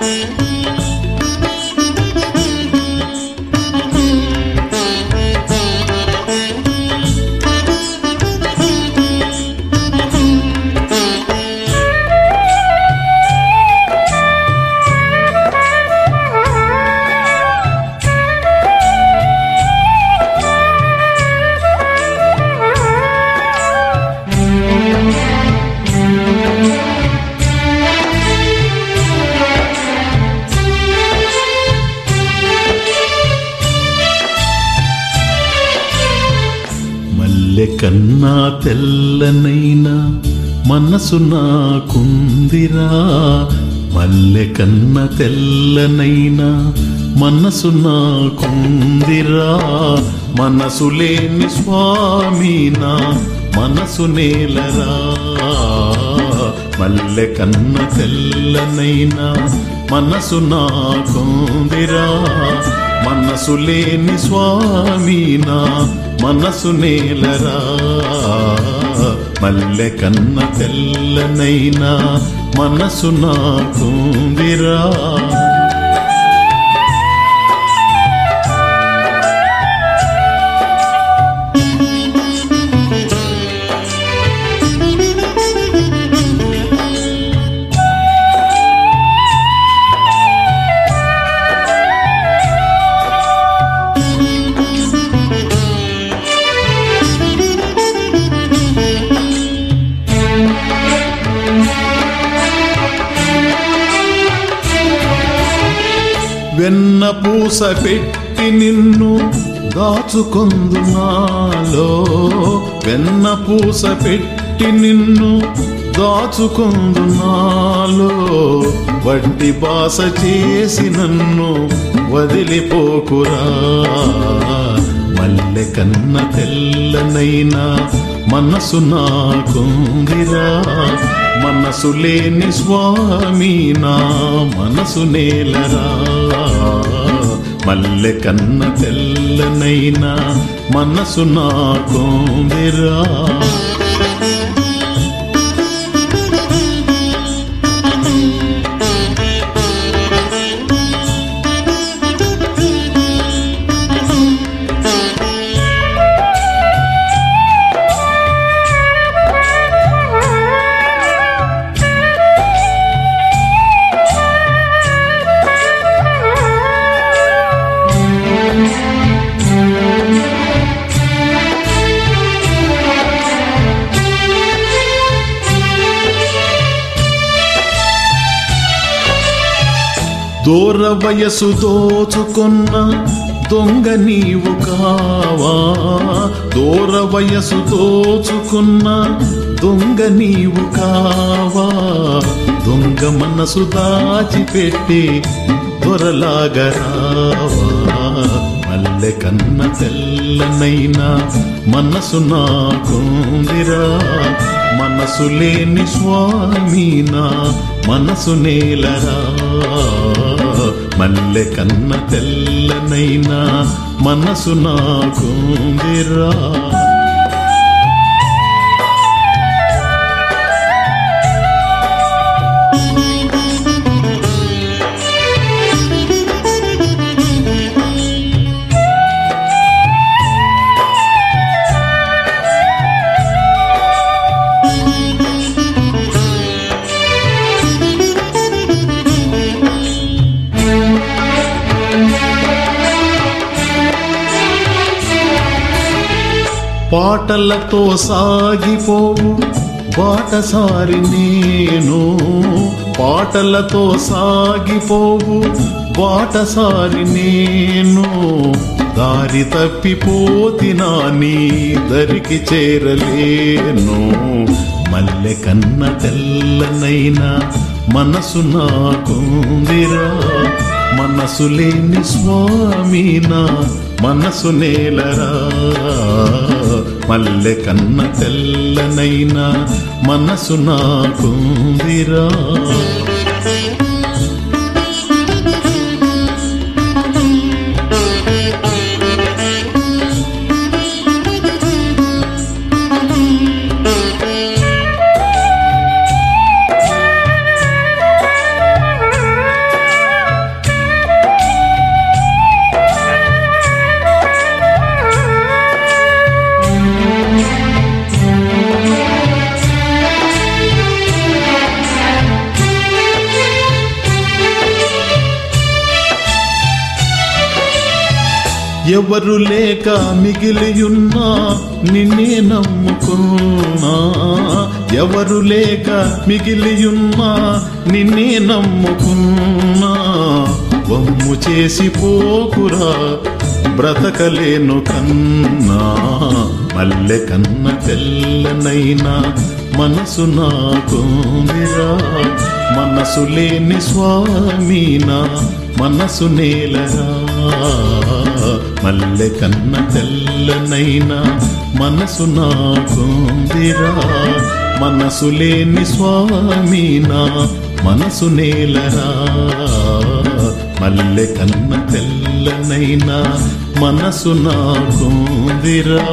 మల్లె కన్నా తెల్లనైనా మనసు నాకుందిరా. మల్లె కన్న తెల్లనైనా మనసు నాకుందిరా. మనసు లేని స్వామినా మనసు నేలరా. మల్లె కన్న తెల్లనైనా మనసు నాకుందిరా. మనసు లేని స్వామి నా మనసు నేలరా. మల్లె కన్న తెల్లనైనా మనసు నాకుందిరా. వెన్న పూస పెట్టి నిన్ను దాచుకొందు నాలో. వెన్న పూస పెట్టి నిన్ను దాచుకొందు నాలో. వడ్డి బాస చేసి నన్ను వదిలిపోకురా. మల్లె కన్న తెల్లనైనా మనసు నాకుందిరా. మనసు లేని స్వామి నా మనసు నేలరా. మల్లె కన్న తెల్లనైనా మనసు నాకుందిరా. దూర వయసు దోచుకున్న దొంగ నీవు కావా? దూర వయసు దోచుకున్న దొంగ నీవు కావా? దొంగ మనసు దాచిపెట్టి దొరలాగరావా మల్లె కన్న తెల్లనైనా మనసు నాకుందిరా. మనసు లేని స్వామి నా మనసు నేలరా. మల్లె కన్న తెల్లనైనా మనసు నాకుందిరా. పాటలతో సాగిపోవు బాటసారి నేను. పాటలతో సాగిపోవు బాటసారి నేను. దారి తప్పిపోతినా నీ దరికి చేరలేను. మల్లె కన్న తెల్లనైనా మనసు నాకుందిరా. మనసు లేని స్వామి నా మనసు నేలరా. మల్లె కన్న తెల్లనైనా మనసు నాకుందిరా. ఎవరు లేక మిగిలియున్నా నిన్నే నమ్ముకున్నా. ఎవరు లేక మిగిలియున్నా నిన్నే నమ్ముకున్నా. వమ్ము చేసి పోకురా బ్రతకలేను కన్నా. మల్లె కన్న తెల్లనైనా మనసు నాకుందిరా. మనసు లేని స్వామినా మనసు నేలరా. మల్లె కన్న తెల్లనైనా మనసు నాకుందిరా మనసు లేని స్వామినా మనసు నేలరా. మల్లె కన్న తెల్లనైనా మనసు నాకుందిరా